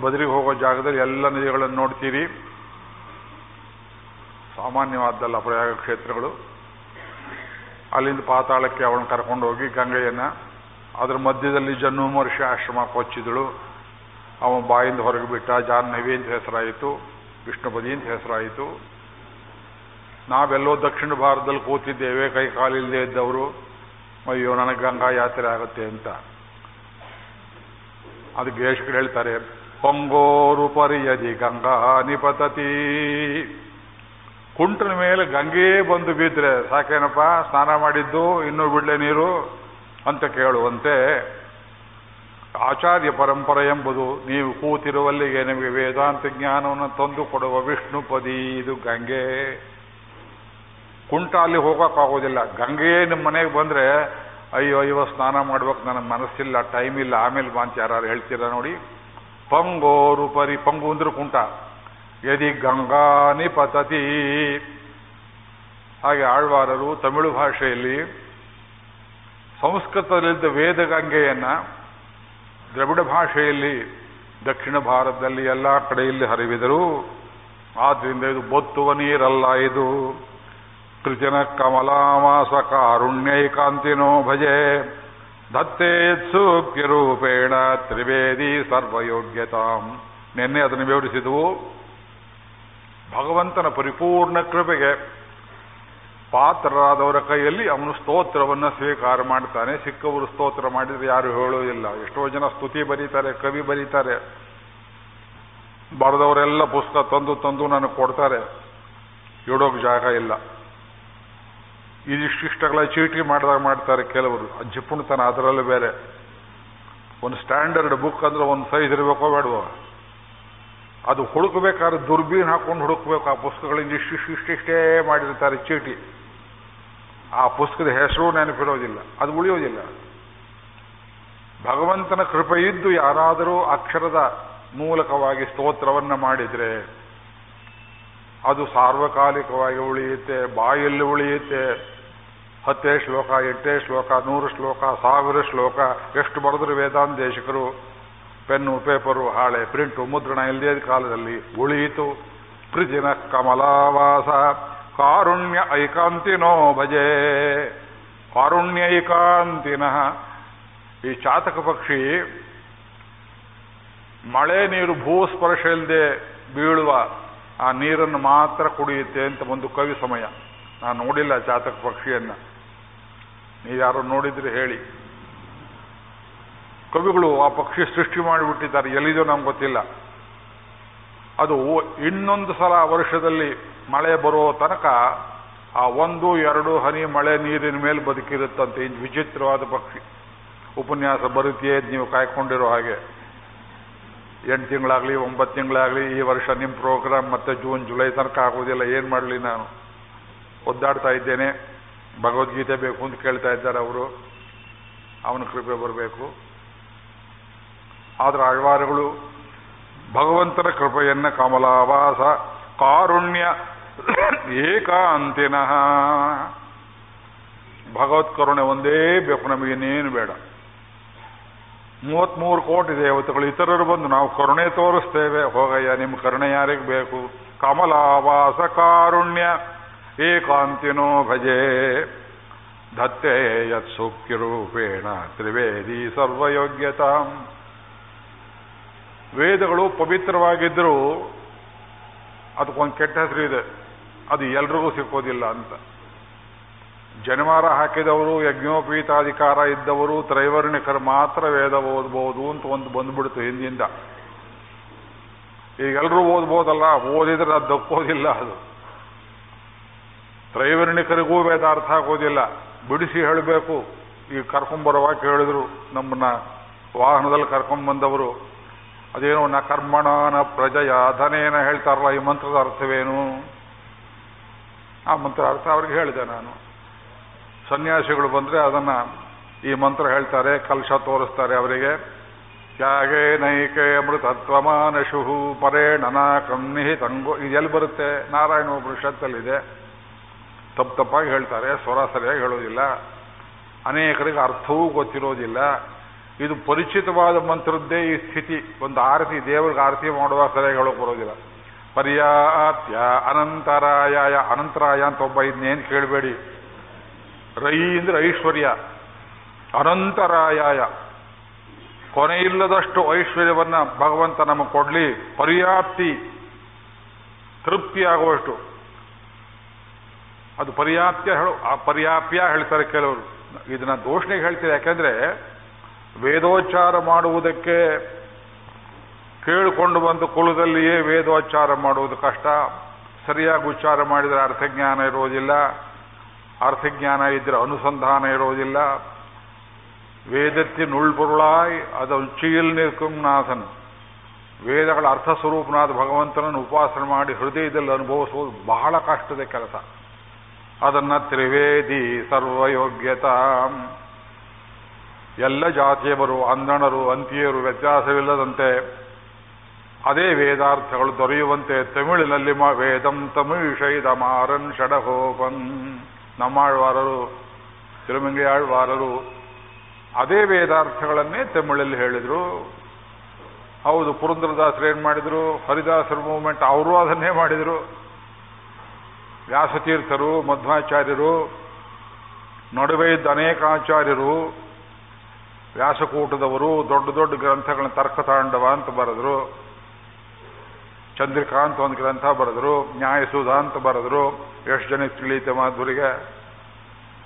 ಬದರಿಗೆ ಹೋಗೋ ಜಾಗದಲ್ಲಿ ಎಲ್ಲ ನದಿಗಳನ್ನು ನೋಡ್ತೀರಿ. ಸಾಮಾನ್ಯವಾದ್ದಲ್ಲ ಪ್ರಯಾಗ ಕ್ಷೇತ್ರಗಳು. ಅಲ್ಲಿಂದ ಪಾತಾಳಕ್ಕೆ ಅವಳನ್ನು ಕರ್ಕೊಂಡು ಹೋಗಿ ಗಂಗೆಯನ್ನ ಅದರ ಮಧ್ಯದಲ್ಲಿ ಜನ್ಮ ಮಹರ್ಷಿ ಆಶ್ರಮ ಕೊಚ್ಚಿದಳು ಅವನ ಬಾಯಿಂದ ಹೊರಗೆ ಬಿಟ್ಟ ಜಾಹ್ನವಿ ಅಂತ ಹೆಸರಾಯಿತು ವಿಷ್ಣುಪದಿ ಅಂತ ಹೆಸರಾಯಿತು. ನಾವೆಲ್ಲೋ ದಕ್ಷಿಣ ಭಾರತದಲ್ಲಿ ಕೂತಿದ್ದೇವೆ, ಕೈ ಕಾಲಿಲ್ಲದೆ ಇದ್ದವರು. ಅಯ್ಯೋ, ನನಗೆ ಗಂಗಾ ಯಾತ್ರೆ ಆಗುತ್ತೆ ಅಂತ. ಅದು ಗೇಷ್ಕರು ಹೇಳ್ತಾರೆ ಪೊಂಗೋರು ಪರಿಯದಿ ಗಂಗಾ ನಿಪತತಿ. ಕುಂಟನ ಮೇಲೆ ಗಂಗೆ ಬಂದು ಬಿದ್ರೆ ಸಾಕೇನಪ್ಪ? ಸ್ನಾನ ಮಾಡಿದ್ದು, ಇನ್ನೂ ಬಿಡಲೆ ನೀರು? ಅಂತ ಕೇಳುವಂತೆ, ಆಚಾರ್ಯ ಪರಂಪರೆ ಎಂಬುದು ನೀವು ಕೂತಿರುವಲ್ಲಿಗೆ ನಿಮಗೆ ವೇದಾಂತ ಜ್ಞಾನವನ್ನು ತಂದು ಕೊಡುವ ವಿಷ್ಣುಪದಿ ಇದು ಗಂಗೆ. ಕುಂಟ ಅಲ್ಲಿ ಹೋಗೋಕ್ಕಾಗೋದಿಲ್ಲ. ಗಂಗೆಯೇ ನಿಮ್ಮ ಮನೆಗೆ ಬಂದರೆ, ಅಯ್ಯೋ ಅಯ್ಯೋ, ಸ್ನಾನ ಮಾಡ್ಬೇಕು, ನನಗೆ ಮನಸ್ಸಿಲ್ಲ ಟೈಮ್ ಇಲ್ಲ, ಆಮೇಲೆ ಬಾಂತ ಯಾರು ಹೇಳ್ತೀರಾ ನೋಡಿ. ಪಂಗೋರು ಪರಿ, ಪಂಗು ಅಂದ್ರೆ ಕುಂಟ. ಯದಿ ಗಂಗಾನಿ ಪತತಿ. ಹಾಗೆ ಆಳ್ವಾರರು ತಮಿಳು ಭಾಷೆಯಲ್ಲಿ ಸಂಸ್ಕೃತದಲ್ಲಿದ್ದ ವೇದಗಂಗೆಯನ್ನ ದ್ರವಿಡ ಭಾಷೆಯಲ್ಲಿ ದಕ್ಷಿಣ ಭಾರತದಲ್ಲಿ ಎಲ್ಲ ಕಡೆಯಲ್ಲಿ ಹರಿವಿದರು. ಆದ್ದರಿಂದ ಇದು ಬೊತ್ತುವ ನೀರಲ್ಲ ಇದು. ಕೃತಿನ ಕಮಲಾಮಾಸ ಕಾರುಣ್ಯೈಕಾಂತಿನೋ ಭಜೆ. ಸೂಕ್ಯ ರೂಪೇಣ ತ್ರಿವೇದಿ ಸರ್ವಯೋಗ್ಯತಾಂ. ನಿನ್ನೆ ಅದನ್ನು ವಿವರಿಸಿದವು. ಭಗವಂತನ ಪರಿಪೂರ್ಣ ಕೃಪೆಗೆ ಪಾತ್ರರಾದವರ ಕೈಯಲ್ಲಿ ಅವನು ಸ್ತೋತ್ರವನ್ನು ಸ್ವೀಕಾರ ಮಾಡ್ತಾನೆ. ಸಿಕ್ಕವರು ಸ್ತೋತ್ರ ಮಾಡಿದರೆ ಯಾರು ಹೇಳೋದಿಲ್ಲ ಎಷ್ಟೋ ಜನ ಸ್ತುತಿ ಬರೀತಾರೆ, ಕವಿ ಬರೀತಾರೆ. ಬರೆದವರೆಲ್ಲ ಪುಸ್ತಕ ತಂದು ತಂದು ನನಗೆ ಕೊಡ್ತಾರೆ. ಇಡೋಕೆ ಜಾಗ ಇಲ್ಲ. ಇದಿಷ್ಟಿಷ್ಟಗಳ ಚೀಟಿ ಮಾಡಿದಾಗ ಮಾಡ್ತಾರೆ ಕೆಲವರು. ಜಿಪ್ಪುಣತನ ಅದರಲ್ಲೂ ಬೇರೆ. ಒಂದು ಸ್ಟ್ಯಾಂಡರ್ಡ್ ಬುಕ್ ಅಂದ್ರೆ ಒಂದು ಸೈಜ್ ಇರಬೇಕೋ ಬೇಡವೋ? ಅದು ಹುಡುಕಬೇಕಾದ್ರೆ ದುರ್ಬೀನ್ ಹಾಕೊಂಡು ಹುಡುಕಬೇಕು. ಆ ಪುಸ್ತಕಗಳಿಂದ ಇಷ್ಟಿಷ್ಟಿಷ್ಟೇ ಮಾಡಿರ್ತಾರೆ ಚೀಟಿ. ಆ ಪುಸ್ತಕದ ಹೆಸರು ನೆನಪಿರೋದಿಲ್ಲ. ಅದು ಉಳಿಯೋದಿಲ್ಲ. ಭಗವಂತನ ಕೃಪೆಯಿದ್ದು ಯಾರಾದರೂ ಅಕ್ಷರದ ಮೂಲಕವಾಗಿ ಸ್ತೋತ್ರವನ್ನ ಮಾಡಿದ್ರೆ ಅದು ಸಾರ್ವಕಾಲಿಕವಾಗಿ ಉಳಿಯುತ್ತೆ, ಬಾಯಲ್ಲಿ ಉಳಿಯುತ್ತೆ. ಹತ್ತೇ ಶ್ಲೋಕ, ಎಂಟೇ ಶ್ಲೋಕ, ನೂರು ಶ್ಲೋಕ, ಸಾವಿರ ಶ್ಲೋಕ, ಎಷ್ಟು ಬರೆದ್ರು ವೇದಾಂತ ದೇಶಕರು ಪೆನ್ನು, ಪೇಪರು, ಹಾಳೆ, ಪ್ರಿಂಟು, ಮುದ್ರಣ ಇಲ್ಲದೇ ಕಾಲದಲ್ಲಿ ಉಳಿಯಿತು. ಪ್ರಿಜಿನ ಕಮಲಾವಾಸ. ಕಾರುಣ್ಯ ಐಕಾಂತಿನೋ ಭಜೆ. ಕಾರುಣ್ಯ ಐಕಾಂತಿನ ಈ ಚಾತಕ ಪಕ್ಷಿ ಮಳೆ ನೀರು ಭೂಸ್ಪರ್ಶ ಇಲ್ಲದೆ ಬೀಳುವ ಆ ನೀರನ್ನು ಮಾತ್ರ ಕುಡಿಯುತ್ತೆ ಅಂತ ಒಂದು ಕವಿ ಸಮಯ. ನಾನು ನೋಡಿಲ್ಲ ಚಾತಕ ಪಕ್ಷಿಯನ್ನ. ನೀವ್ಯಾರು ನೋಡಿದ್ರೆ ಹೇಳಿ. ಕವಿಗಳು ಆ ಪಕ್ಷಿ ಸೃಷ್ಟಿ ಮಾಡಿಬಿಟ್ಟಿದ್ದಾರೆ. ಎಲ್ಲಿದೋ ನಮ್ಗೆ ಗೊತ್ತಿಲ್ಲ. ಅದು ಇನ್ನೊಂದು ಸಲ ವರ್ಷದಲ್ಲಿ ಮಳೆ ಬರೋ ತನಕ ಆ ಒಂದು, ಎರಡು ಹನಿ ಮಳೆ ನೀರಿನ ಮೇಲೆ ಬದುಕಿರುತ್ತಂತೆ. ಇದು ವಿಚಿತ್ರವಾದ ಪಕ್ಷಿ. ಉಪನ್ಯಾಸ ಬರುತ್ತೆ ನೀವು ಕಾಯ್ಕೊಂಡಿರೋ ಹಾಗೆ. ಎಂಟು ತಿಂಗಳಾಗಲಿ, ಒಂಬತ್ತು ತಿಂಗಳಾಗಲಿ, ಈ ವರ್ಷ ನಿಮ್ಮ ಪ್ರೋಗ್ರಾಮ್ ಮತ್ತೆ ಜೂನ್, ಜುಲೈ ತನಕ ಆಗೋದಿಲ್ಲ. ಏನು ಮಾಡಲಿ ನಾನು? ಒದ್ದಾಡ್ತಾ ಇದ್ದೇನೆ. ಭಗವದ್ಗೀತೆ ಬೇಕು ಅಂತ ಕೇಳ್ತಾ ಇದ್ದಾರೆ ಅವರು. ಅವನ ಕೃಪೆ ಬರಬೇಕು. ಆದ್ರೆ ಆಳ್ವಾರಗಳು ಭಗವಂತನ ಕೃಪೆಯನ್ನ ಕಮಲಾವಾಸ ಕಾರುಣ್ಯ ಏಕಾಂತಿನಃ. ಭಗವತ್ ಕರುಣೆ ಒಂದೇ ಬೇಕು ನಮಗೆ ಇನ್ನೇನು ಬೇಡ. ಮೂವತ್ಮೂರು ಕೋಟಿ ದೇವತೆಗಳು, ಇತರರು ಬಂದು ನಾವು ಕರುಣೆ ತೋರಿಸ್ತೇವೆ. ಹೋಗಯ್ಯ, ನಿಮ್ಮ ಕರುಣೆ ಯಾರಿಗೆ ಬೇಕು? ಕಮಲಾವಾಸ ಕಾರುಣ್ಯ ಏಕಾಂತಿನೋ ಭಜೆ. ಯತ್ ರೂಪೇಣ ತ್ರಿವೇದಿ ಸರ್ವಯೋಗ್ಯತಾಂ. ವೇದಗಳು ಪವಿತ್ರವಾಗಿದ್ದರೂ ಅದಕ್ಕೊಂದು ಕೆಟ್ಟ ಹೆಸರು ಇದೆ. ಅದು ಎಲ್ರಿಗೂ ಸಿಕ್ಕೋದಿಲ್ಲ ಅಂತ. ಜನಿವಾರ ಹಾಕಿದವರು ಯಜ್ಞೋಪೀತಾಧಿಕಾರ ಇದ್ದವರು ತ್ರೈವರ್ಣಿಕರು ಮಾತ್ರ ವೇದ ಓದ್ಬೋದು ಅಂತ ಒಂದು ಬಂದ್ಬಿಡ್ತು ಹಿಂದಿಂದ ಈಗೆಲ್ಲರೂ ಓದ್ಬೋದಲ್ಲ, ಓದಿದ್ರೆ ಅದು ದಕ್ಕೋದಿಲ್ಲ ಅದು. ತ್ರೈವರ್ಣಿಕರಿಗೂ ವೇದ ಅರ್ಥ ಆಗೋದಿಲ್ಲ. ಬಿಡಿಸಿ ಹೇಳಬೇಕು. ಈಗ ಕರ್ಕೊಂಬರುವಾಗ ಕೇಳಿದ್ರು ನಮ್ಮನ್ನ ವಾಹನದಲ್ಲಿ ಕರ್ಕೊಂಡ್ ಬಂದವರು ಅದೇನೋ ನ ಕರ್ಮಣಾನ ಪ್ರಜಯ ಧನೇನ ಹೇಳ್ತಾರಲ್ಲ ಈ ಮಂತ್ರದ ಅರ್ಥವೇನು? ಆ ಮಂತ್ರ ಅರ್ಥ ಅವ್ರಿಗೆ ಹೇಳಿದೆ ನಾನು. ಸನ್ಯಾಸಿಗಳು ಬಂದರೆ ಅದನ್ನು ಈ ಮಂತ್ರ ಹೇಳ್ತಾರೆ, ಕಲಶ ತೋರಿಸ್ತಾರೆ ಅವರಿಗೆ. ತ್ಯಾಗೇ ನೈಕೆ ಅಮೃತತ್ವಮಾನಶು ಪರೇ ನನ ಕನ್ನಿಹಿ ತಂಗು. ಇದೆಲ್ಲಿ ಬರುತ್ತೆ? ನಾರಾಯಣ ಉಪನಿಷತ್ತಲ್ಲಿದೆ. ತಪ್ಪು ತಪ್ಪಾಗಿ ಹೇಳ್ತಾರೆ, ಸ್ವರ ಸರಿಯಾಗಿ ಹೇಳೋದಿಲ್ಲ. ಅನೇಕರಿಗೆ ಅರ್ಥವೂ ಗೊತ್ತಿರೋದಿಲ್ಲ. ಇದು ಪರಿಚಿತವಾದ ಮಂತ್ರದ್ದೇ ಈ ಸ್ಥಿತಿ. ಒಂದು ಆರತಿ, ದೇವರಿಗೆ ಆರತಿ ಮಾಡುವ ಸಲಹೆಗಳು ಬರೋದಿಲ್ಲ. ಪರ್ಯಾತ್ಯ ಅನಂತರಾಯ ಅನಂತರಾಯ ಅಂತ ಒಬ್ಬ ಇದನ್ನೇನು ಕೇಳಬೇಡಿ. ರೈ ಅಂದ್ರೆ ಐಶ್ವರ್ಯ ಅನಂತರಾಯ ಕೊನೆಯಿಲ್ಲದಷ್ಟು ಐಶ್ವರ್ಯವನ್ನ ಭಗವಂತ ನಮಗೆ ಕೊಡಲಿ. ಪರ್ಯಾಪ್ತಿ, ತೃಪ್ತಿಯಾಗುವಷ್ಟು. ಅದು ಪರ್ಯಾಪ್ತ್ಯ ಹೇಳು, ಆ ಪರ್ಯಾಪ್ಯ ಹೇಳ್ತಾರೆ ಕೆಲವರು. ಇದನ್ನ ದೋಷಣೆಗೆ ಹೇಳ್ತೀರಿ? ಯಾಕಂದ್ರೆ ವೇದೋಚ್ಚಾರ ಮಾಡುವುದಕ್ಕೆ ಕೇಳಿಕೊಂಡು ಬಂದು ಕುಲದಲ್ಲಿಯೇ ವೇದೋಚ್ಚಾರ ಮಾಡುವುದು ಕಷ್ಟ. ಸರಿಯಾಗಿ ಉಚ್ಚಾರ ಮಾಡಿದರೆ ಅರ್ಥಜ್ಞಾನ ಇರೋದಿಲ್ಲ ಅರ್ಥಜ್ಞಾನ ಇದ್ರೆ ಅನುಸಂಧಾನ ಇರೋದಿಲ್ಲ ವೇದತ್ತಿ ನುಳ್ಪುರುಳಾಯ್ ಅದು ಚೀಲ್ ನಿರ್ಕುಂನಾಥನ್ ವೇದಗಳ ಅರ್ಥ ಸ್ವರೂಪನಾದ ಭಗವಂತನನ್ನು ಉಪಾಸನೆ ಮಾಡಿ ಹೃದಯದಲ್ಲಿ ಅನುಭವಿಸುವುದು ಬಹಳ ಕಷ್ಟದ ಕೆಲಸ. ಅದನ್ನ ತ್ರಿವೇದಿ ಸರ್ವಯೋಗ್ಯತಾ. ಎಲ್ಲ ಜಾತಿಯವರು ಅಂದಣರು ಅಂತಿಯರು ವ್ಯತ್ಯಾಸವಿಲ್ಲದಂತೆ ಅದೇ ವೇದಾರ್ಥಗಳು ದೊರೆಯುವಂತೆ ತಮಿಳಿನಲ್ಲಿ ಮ ವೇದಂ ತಮಿಷೈದ ಮಾರನ್ ಷಡಹೋಪನ್ ನಮ್ಮಾಳ್ವಾರರು ತಿರುಮಂಗಿ ಆಳ್ವಾರರು ಅದೇ ವೇದಾರ್ಥಗಳನ್ನೇ ತಮಿಳಲ್ಲಿ ಹೇಳಿದರು. ಹೌದು, ಪುರಂದ್ರದಾಸರು ಏನು ಮಾಡಿದರು? ಹರಿದಾಸರ ಮೂವ್ಮೆಂಟ್ ಅವರು ಅದನ್ನೇ ಮಾಡಿದರು. ವ್ಯಾಸತೀರ್ಥರು, ಮಧ್ವಾಚಾರ್ಯರು, ನಡುವೆ ಇದ್ದ ಅನೇಕ ವ್ಯಾಸಕೂಟದವರು ದೊಡ್ಡ ದೊಡ್ಡ ಗ್ರಂಥಗಳನ್ನ ತರ್ಕತಾಂಡವ ಅಂತ ಬರೆದ್ರು. ಚಂದ್ರಿಕಾ ಅಂತ ಒಂದು ಗ್ರಂಥ ಬರೆದ್ರು. ನ್ಯಾಯಸುಧ ಅಂತ ಬರೆದ್ರು. ಎಷ್ಟು ಜನಕ್ಕೆ ತಿಳಿಯುತ್ತೆ ಮಾಧುರಿಗೆ?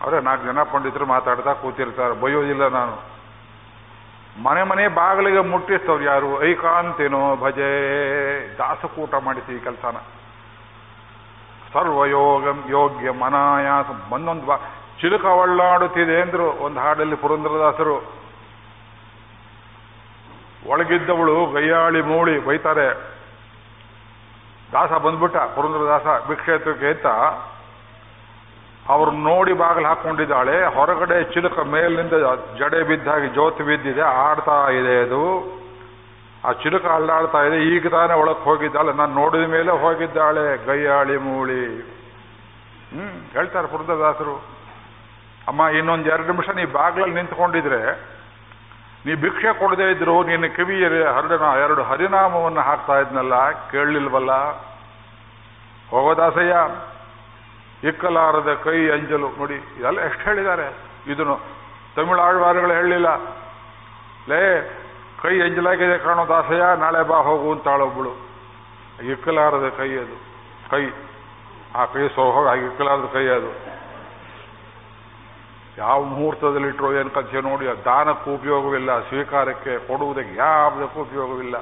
ಅವರೇ ನಾಲ್ಕು ಜನ ಪಂಡಿತರು ಮಾತಾಡ್ತಾ ಕೂತಿರ್ತಾರೆ. ಬಯೋದಿಲ್ಲ ನಾನು. ಮನೆ ಮನೆ ಬಾಗಿಲಿಗೆ ಮುಟ್ಟಿಸ್ತವ್ರು ಯಾರು? ಐಕಾಂತೇನೋ ಭಜೆ. ದಾಸಕೂಟ ಮಾಡಿಸಿ ಈ ಕೆಲಸನ. ಸರ್ವಯೋಗಂ ಯೋಗ್ಯ ಮನಾಯಾಸ. ಒಂದೊಂದು ಬಾ ಚಿಲುಕ ಒಳ್ಳಾಡುತ್ತಿದೆ ಅಂದ್ರು. ಒಂದು ಹಾಡಲ್ಲಿ ಪುರಂದ್ರದಾಸರು ಒಳಗಿದ್ದವಳು ಗೈಯಾಳಿ ಮೂಳಿ ಬೈತಾರೆ. ದಾಸ ಬಂದ್ಬಿಟ್ಟ, ಪುರಂದ್ರದಾಸ ಭಿಕ್ಷೇತ್ರಕ್ಕೆ ಅಂತ ಅವ್ರು ನೋಡಿ ಬಾಗಿಲು ಹಾಕೊಂಡಿದ್ದಾಳೆ ಹೊರಗಡೆ ಚಿಲುಕ ಮೇಲಿನಿಂದ ಜಡೆ ಬಿದ್ದಾಗಿ ಜ್ಯೋತಿ ಬಿದ್ದಿದೆ. ಆಡ್ತಾ ಇದೆ ಅದು. ಆ ಚಿಲುಕ ಅಲ್ಲಾಡ್ತಾ ಇದೆ. ಈಗ ತಾನೇ ಒಳಕ್ಕೆ ಹೋಗಿದ್ದಾಳೆ. ನಾನು ನೋಡಿದ ಮೇಲೆ ಹೋಗಿದ್ದಾಳೆ ಗೈಯಾಳಿ ಮೂಳಿ. ಹ್ಮ್, ಹೇಳ್ತಾರೆ ಪುರಂದ್ರದಾಸರು. ಅಮ್ಮ, ಇನ್ನೊಂದು ಎರಡು ನಿಮಿಷ ನೀ ಬಾಗ್ಲಲ್ಲಿ ನಿಂತ್ಕೊಂಡಿದ್ರೆ ನೀ ಭಿಕ್ಷೆ ಕೊಡದೇ ಇದ್ರು ನಿನ್ನ ಕಿವಿಯಲ್ಲಿ ಹರಡನ ಎರಡು ಹರಿನಾಮವನ್ನು ಹಾಕ್ತಾ ಇದ್ನಲ್ಲ, ಕೇಳಲಿಲ್ವಲ್ಲ? ಹೋಗೋದಾಸಯ್ಯ ಇಕ್ಕಲಾರದ ಕೈ ಅಂಜಲು, ನೋಡಿ, ಇದೆಲ್ಲ ಎಷ್ಟು ಹೇಳಿದ್ದಾರೆ? ಇದನ್ನು ತಮಿಳು ಆಳ್ವಾರಗಳು ಹೇಳಲಿಲ್ಲ. ಲೇ, ಕೈ ಅಂಜಲಾಗಿದೆ ಕಾಣೋ ದಾಸಯ್ಯ, ನಾಳೆ ಬಾ, ಹೋಗು ಅಂತಾಳೊಬ್ಬಳು ಇಕ್ಕಲಾರದ ಕೈ ಅದು. ಕೈ, ಆ ಕೈ ಸೋಹೋಗ ಇಕ್ಕಲಾರದ ಕೈ ಅದು. ಯಾವ ಮುಹೂರ್ತದಲ್ಲಿಟ್ಟರು ಏನು ಕಥೆ ನೋಡಿ ದಾನಕ್ಕೂ ಉಪಯೋಗವಿಲ್ಲ, ಸ್ವೀಕಾರಕ್ಕೆ ಕೊಡುವುದಕ್ಕೆ ಯಾವುದಕ್ಕೂ ಉಪಯೋಗವಿಲ್ಲ.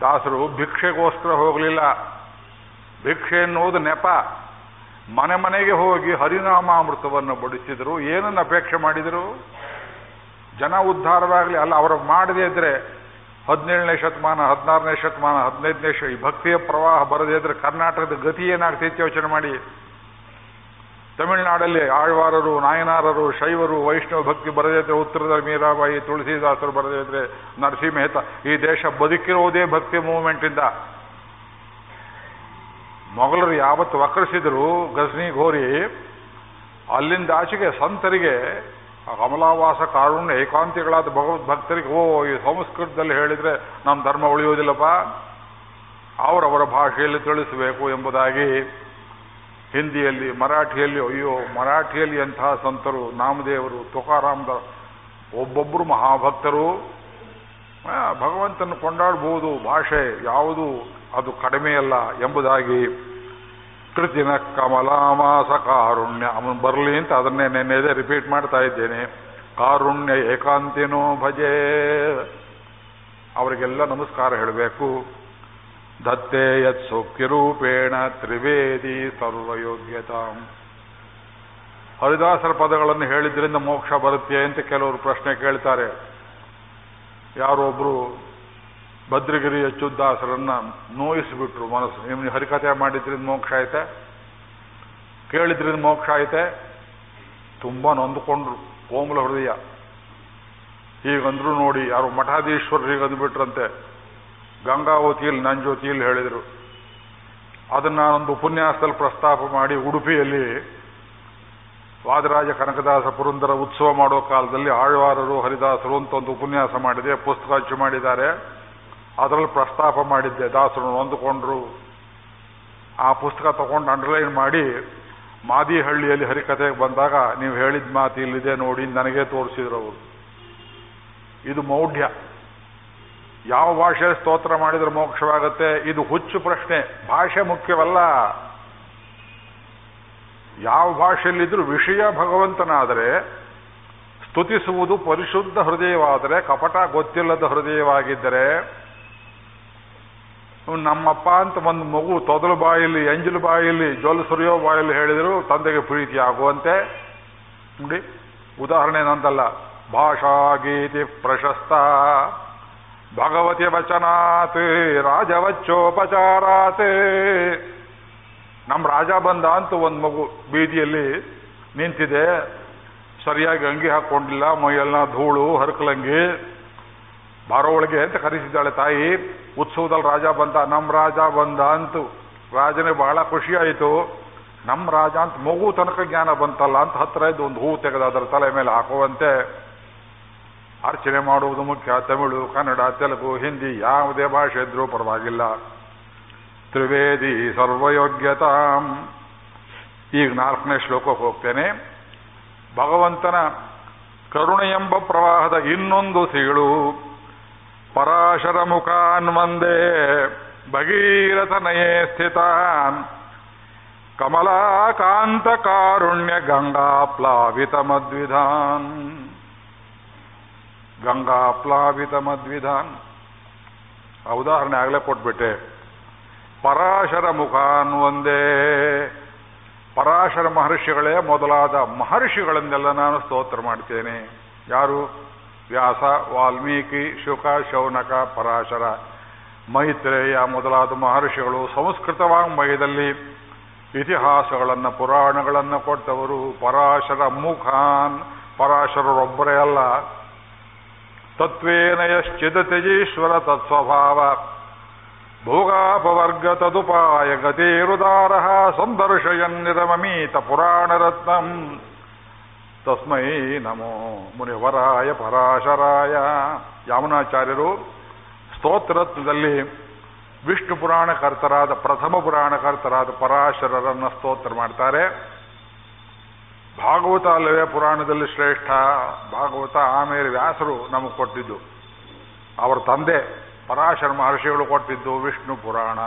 ದಾಸರು ಭಿಕ್ಷೆಗೋಸ್ಕರ ಹೋಗಲಿಲ್ಲ. ಭಿಕ್ಷೆ ಎನ್ನುವುದು ನೆಪ. ಮನೆ ಮನೆಗೆ ಹೋಗಿ ಹರಿನಾಮಾಮೃತವನ್ನು ಬಡಿಸಿದರು. ಏನನ್ನು ಅಪೇಕ್ಷೆ ಮಾಡಿದರು? ಜನ ಉದ್ಧಾರವಾಗಲಿ. ಅಲ್ಲ, ಅವರು ಮಾಡದೇ ಇದ್ರೆ ಹದಿನೇಳನೇ ಶತಮಾನ, ಹದಿನಾರನೇ ಶತಮಾನ, ಹದಿನೈದನೇ ಶ ಈ ಭಕ್ತಿಯ ಪ್ರವಾಹ ಬರದೇ ಇದ್ರೆ ಕರ್ನಾಟಕದ ಗತಿ ಏನಾಗ್ತೈತೆ ಯೋಚನೆ ಮಾಡಿ. ತಮಿಳುನಾಡಲ್ಲಿ ಆಳ್ವಾರರು, ನಾಯನಾರರು, ಶೈವರು, ವೈಷ್ಣವ ಭಕ್ತಿ ಬರದೇ ಉತ್ತರದ ಮೀರಾಬಾಯಿ ತುಳಸಿದಾಸರು ಬರದೇ ಇದ್ರೆ ನರಸಿಂಹ ಮೆಹ್ತಾ ಈ ದೇಶ ಬದುಕಿರುವುದೇ ಭಕ್ತಿ ಮೂವ್ಮೆಂಟಿಂದ. ಮೊಘಲರು ಯಾವತ್ತು ವಕ್ರಿಸಿದ್ರು, ಗಜ್ನಿ ಘೋರಿ, ಅಲ್ಲಿಂದ ಆಚೆಗೆ ಸಂತರಿಗೆ ಕಮಲಾವಾಸ ಕಾರುಣ್ಯ ಏಕಾಂತಿಗಳಾದ ಭಗವದ್ ಭಕ್ತರಿಗೆ, ಓ, ಈ ಸಂಸ್ಕೃತದಲ್ಲಿ ಹೇಳಿದ್ರೆ ನಮ್ಮ ಧರ್ಮ ಉಳಿಯೋದಿಲ್ಲಪ್ಪ ಅವರವರ ಭಾಷೆಯಲ್ಲಿ ತಿಳಿಸಬೇಕು ಎಂಬುದಾಗಿ ಹಿಂದಿಯಲ್ಲಿ, ಮರಾಠಿಯಲ್ಲಿ, ಅಯ್ಯೋ, ಮರಾಠಿಯಲ್ಲಿ ಅಂತಹ ಸಂತರು, ನಾಮದೇವರು ತುಕಾರಾಮದ ಒಬ್ಬೊಬ್ಬರು ಮಹಾಭಕ್ತರು ಭಗವಂತನ ಕೊಂಡಾಡ್ಬೋದು ಭಾಷೆ ಯಾವುದು ಅದು ಕಡಿಮೆಯಲ್ಲ ಎಂಬುದಾಗಿ ಕೃತಿನ ಕಮಲಾಮಾಸ ಕಾರುಣ್ಯ ಅವನು ಬರಲಿ ಅಂತ ಅದನ್ನೇ ನೆನ್ನೆದೆ ರಿಪೀಟ್ ಮಾಡ್ತಾ ಇದ್ದೇನೆ. ಕಾರುಣ್ಯ ಏಕಾಂತಿನೋ ಭಜೆ. ಅವರಿಗೆಲ್ಲ ನಮಸ್ಕಾರ ಹೇಳಬೇಕು. ದತ್ತೇ ಯತ್ ಸೌಖ್ಯರೂಪೇಣ ತ್ರಿವೇದಿ ಸರ್ವಯೋಗ್ಯತಾಂ. ಹರಿದಾಸರ ಪದಗಳನ್ನು ಹೇಳಿದ್ರಿಂದ ಮೋಕ್ಷ ಬರುತ್ತೆ ಅಂತ ಕೆಲವರು ಪ್ರಶ್ನೆ ಕೇಳ್ತಾರೆ. ಯಾರೊಬ್ರು ಭದ್ರಗಿರಿ ಅಚ್ಚುದಾಸರನ್ನ ನೋಯಿಸಿಬಿಟ್ರು ಮನಸ್ಸು. ನಿಮ್ಗೆ ಹರಿಕಥೆ ಮಾಡಿದ್ರಿಂದ ಮೋಕ್ಷ ಐತೆ ಕೇಳಿದ್ರಿಂದ ಮೋಕ್ಷ ಐತೆ ತುಂಬಾ ನೊಂದುಕೊಂಡ್ರು, ಕೋಮಲ ಹೃದಯ. ಈಗಂದ್ರು ನೋಡಿ, ಯಾರು ಮಠಾಧೀಶ್ವರರು ಹೀಗೆ ಅಂದ್ಬಿಟ್ರಂತೆ ಗಂಗಾವತಿಯಲ್ಲಿ ನಂಜೋತಿಯಲ್ಲಿ ಹೇಳಿದರು. ಅದನ್ನು ನಾನೊಂದು ಉಪನ್ಯಾಸದಲ್ಲಿ ಪ್ರಸ್ತಾಪ ಮಾಡಿ ಉಡುಪಿಯಲ್ಲಿ ವಾದರಾಜ ಕನಕದಾಸ ಪುರಂದರ ಉತ್ಸವ ಮಾಡೋ ಕಾಲದಲ್ಲಿ ಆಳ್ವಾರರು, ಹರಿದಾಸರು ಅಂತ ಒಂದು ಉಪನ್ಯಾಸ ಮಾಡಿದೆ, ಪುಸ್ತಕ ಅಚ್ಚು ಮಾಡಿದ್ದಾರೆ. ಅದರಲ್ಲಿ ಪ್ರಸ್ತಾಪ ಮಾಡಿದ್ದೆ ದಾಸರು ಹೊಂದಿಕೊಂಡ್ರು. ಆ ಪುಸ್ತಕ ತಗೊಂಡು ಅಂಡರ್ಲೈನ್ ಮಾಡಿ ಮಾದಿಹಳ್ಳಿಯಲ್ಲಿ ಹರಿಕಥೆಗೆ ಬಂದಾಗ ನೀವು ಹೇಳಿದ ಮಾತು ಇಲ್ಲಿದೆ ನೋಡಿ, ನನಗೆ ತೋರಿಸಿದ್ರು ಅವರು. ಇದು ಮೌಢ್ಯ. ಯಾವ ಭಾಷೆ ಸ್ತೋತ್ರ ಮಾಡಿದ್ರೆ ಮೋಕ್ಷವಾಗುತ್ತೆ? ಇದು ಹುಚ್ಚು ಪ್ರಶ್ನೆ. ಭಾಷೆ ಮುಖ್ಯವಲ್ಲ. ಯಾವ ಭಾಷೆಯಲ್ಲಿದ್ರೂ ವಿಷಯ ಭಗವಂತನಾದರೆ ಸ್ತುತಿಸುವುದು ಪರಿಶುದ್ಧ ಹೃದಯವಾದರೆ, ಕಪಟ ಗೊತ್ತಿಲ್ಲದ ಹೃದಯವಾಗಿದ್ದರೆ ನಮ್ಮಪ್ಪ ಅಂತ ಒಂದು ಮಗು ತೊದಲು ಬಾಯಲ್ಲಿ, ಎಂಜಲು ಬಾಯಲ್ಲಿ, ಜೊಲ್ ಸುರಿಯೋ ಬಾಯಲ್ಲಿ ಹೇಳಿದರು ತಂದೆಗೆ ಪ್ರೀತಿ ಆಗುವಂತೆ. ನೋಡಿ, ಉದಾಹರಣೆ ನಂದಲ್ಲ. ಭಾಷಾ ಗೀತಿ ಪ್ರಶಸ್ತ. ಭಗವತಿ ವಚನಾತ್, ರಾಜವಚ್ಚೋಪಚಾರಾತ್. ನಮ್ಮ ರಾಜ ಬಂದ ಅಂತ ಒಂದು ಮಗು ಬೀದಿಯಲ್ಲಿ ನಿಂತಿದೆ. ಸರಿಯಾಗಿ ಅಂಗಿ ಹಾಕೊಂಡಿಲ್ಲ, ಮೈಯೆಲ್ಲ ಧೂಳು, ಹರಕಲಂಗಿ. ಬಾರೋ ಅಂತ ಕರೆಸಿದ್ದಾಳೆ, ತಾಯಿ, ಉತ್ಸವದಲ್ಲಿ ರಾಜ ಬಂದ ನಮ್ಮ ರಾಜ ಬಂದ ಅಂತು. ರಾಜನೇ ಬಹಳ ಖುಷಿ ಆಯಿತು. ನಮ್ಮ ರಾಜ ಅಂತ ಮಗು ತನಕ ಜ್ಞಾನ ಬಂತಲ್ಲ ಅಂತ ಹತ್ರ ಇದ್ದು ಒಂದು ಹೂ ತೆಗೆದು ಅದರ ತಲೆ ಮೇಲೆ ಹಾಕುವಂತೆ ಅರ್ಚನೆ ಮಾಡುವುದು ಮುಖ್ಯ. ತಮಿಳು, ಕನ್ನಡ, ತೆಲುಗು, ಹಿಂದಿ ಯಾವುದೇ ಭಾಷೆ ಇದ್ರೂ ಪರವಾಗಿಲ್ಲ. ತ್ರಿವೇದಿ ಸರ್ವಯೋಗ್ಯತಾಂ. ಈಗ ನಾಲ್ಕನೇ ಶ್ಲೋಕಕ್ಕೆ ಹೋಗ್ತೇನೆ. ಭಗವಂತನ ಕರುಣೆ ಎಂಬ ಪ್ರವಾಹದ ಇನ್ನೊಂದು ಸಿಗಳು. ಪರಾಶರ ಮುಖಾನ್ ಮಂದೇ ಭಗೀರಥನಯೇ ಸ್ಥಿತಾನ್. ಕಮಲಾಕಾಂತ ಕಾರುಣ್ಯ ಗಂಗಾ ಪ್ಲಾವಿತ ಮದ್ವಿಧಾನ್ ಗಂಗಾ ಪ್ಲಾವಿತ ಮದ್ವಿಧಾನ್ ಉದಾಹರಣೆ ಆಗಲೇ ಕೊಟ್ಬಿಟ್ಟೆ. ಪರಾಶರ ಮುಖಾನ್ ಒಂದೇ. ಪರಾಶರ ಮಹರ್ಷಿಗಳೇ ಮೊದಲಾದ ಮಹರ್ಷಿಗಳನ್ನೆಲ್ಲ ನಾನು ಸ್ತೋತ್ರ ಮಾಡ್ತೇನೆ. ಯಾರು? ವ್ಯಾಸ, ವಾಲ್ಮೀಕಿ, ಶುಕ, ಶೌನಕ, ಪರಾಶರ. ಮೈತ್ರೇಯ ಮೊದಲಾದ ಮಹರ್ಷಿಗಳು ಸಂಸ್ಕೃತ ವಾಂಗ್ಮಯದಲ್ಲಿ ಇತಿಹಾಸಗಳನ್ನು, ಪುರಾಣಗಳನ್ನು ಕೊಟ್ಟವರು ಪರಾಶರ ಮುಖಾನ್. ಪರಾಶರರೊಬ್ಬರೇ ಅಲ್ಲ. ತತ್ವೇನ ಯಶ್ಚಿದತ್ಯಜೀಶ್ವರ ತತ್ಸ್ವಭಾವ. ಭೋಗಾಪವರ್ಗ ತದುಪಾಯ ಗತಿರುದಾರ ಸಂದರ್ಶಯನ್ನಿರಮೀತ ಪುರಾಣರತ್ನಂ. ತಸ್ಮೈ ನಮೋ ಮುನಿವರಾಯ ಪರಾಶರಾಯ. ಯಾಮುನಾಚಾರ್ಯರು ಸ್ತೋತ್ರರತ್ನದಲ್ಲಿ ವಿಷ್ಣು ಪುರಾಣಕರ್ತರಾದ ಪ್ರಥಮ ಪುರಾಣಕರ್ತರಾದ ಪರಾಶರರನ್ನ ಸ್ತೋತ್ರ ಮಾಡ್ತಾರೆ. ಭಾಗವತ ಅಲ್ಲವೇ ಪುರಾಣದಲ್ಲಿ ಶ್ರೇಷ್ಠ, ಭಾಗವತ ಆಮೇಲೆ ವ್ಯಾಸರು ನಮಗೆ ಕೊಟ್ಟಿದ್ದು. ಅವರ ತಂದೆ ಪರಾಶರ ಮಹರ್ಷಿಗಳು ಕೊಟ್ಟಿದ್ದು ವಿಷ್ಣು ಪುರಾಣ.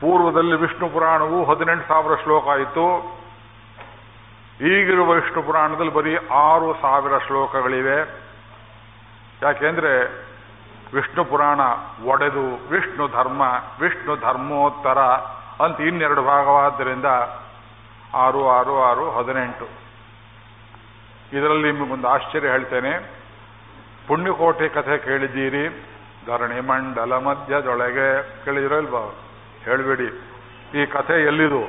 ಪೂರ್ವದಲ್ಲಿ ವಿಷ್ಣು ಪುರಾಣವು ಹದಿನೆಂಟು ಸಾವಿರ ಶ್ಲೋಕ ಇತ್ತು. ಈಗಿರುವ ವಿಷ್ಣು ಪುರಾಣದಲ್ಲಿ ಬರೀ ಆರು ಸಾವಿರ ಶ್ಲೋಕಗಳಿವೆ. ಯಾಕೆಂದ್ರೆ ವಿಷ್ಣು ಪುರಾಣ ಒಡೆದು ವಿಷ್ಣು ಧರ್ಮ, ವಿಷ್ಣು ಧರ್ಮೋತ್ತರ ಅಂತ ಇನ್ನೆರಡು ಭಾಗವಾದ್ದರಿಂದ ಆರು ಆರು ಆರು, ಹದಿನೆಂಟು. ಇದರಲ್ಲಿ ನಿಮಗೊಂದು ಆಶ್ಚರ್ಯ ಹೇಳ್ತೇನೆ. ಪುಣ್ಯಕೋಟೆ ಕಥೆ ಕೇಳಿದ್ದೀರಿ. ಧರಣಿ ಮಂಡಲ ಮಧ್ಯದೊಳಗೆ ಕೇಳಿದಿರೋ ಇಲ್ವಾ? ಹೇಳಬೇಡಿ. ಈ ಕಥೆ ಎಲ್ಲಿದು?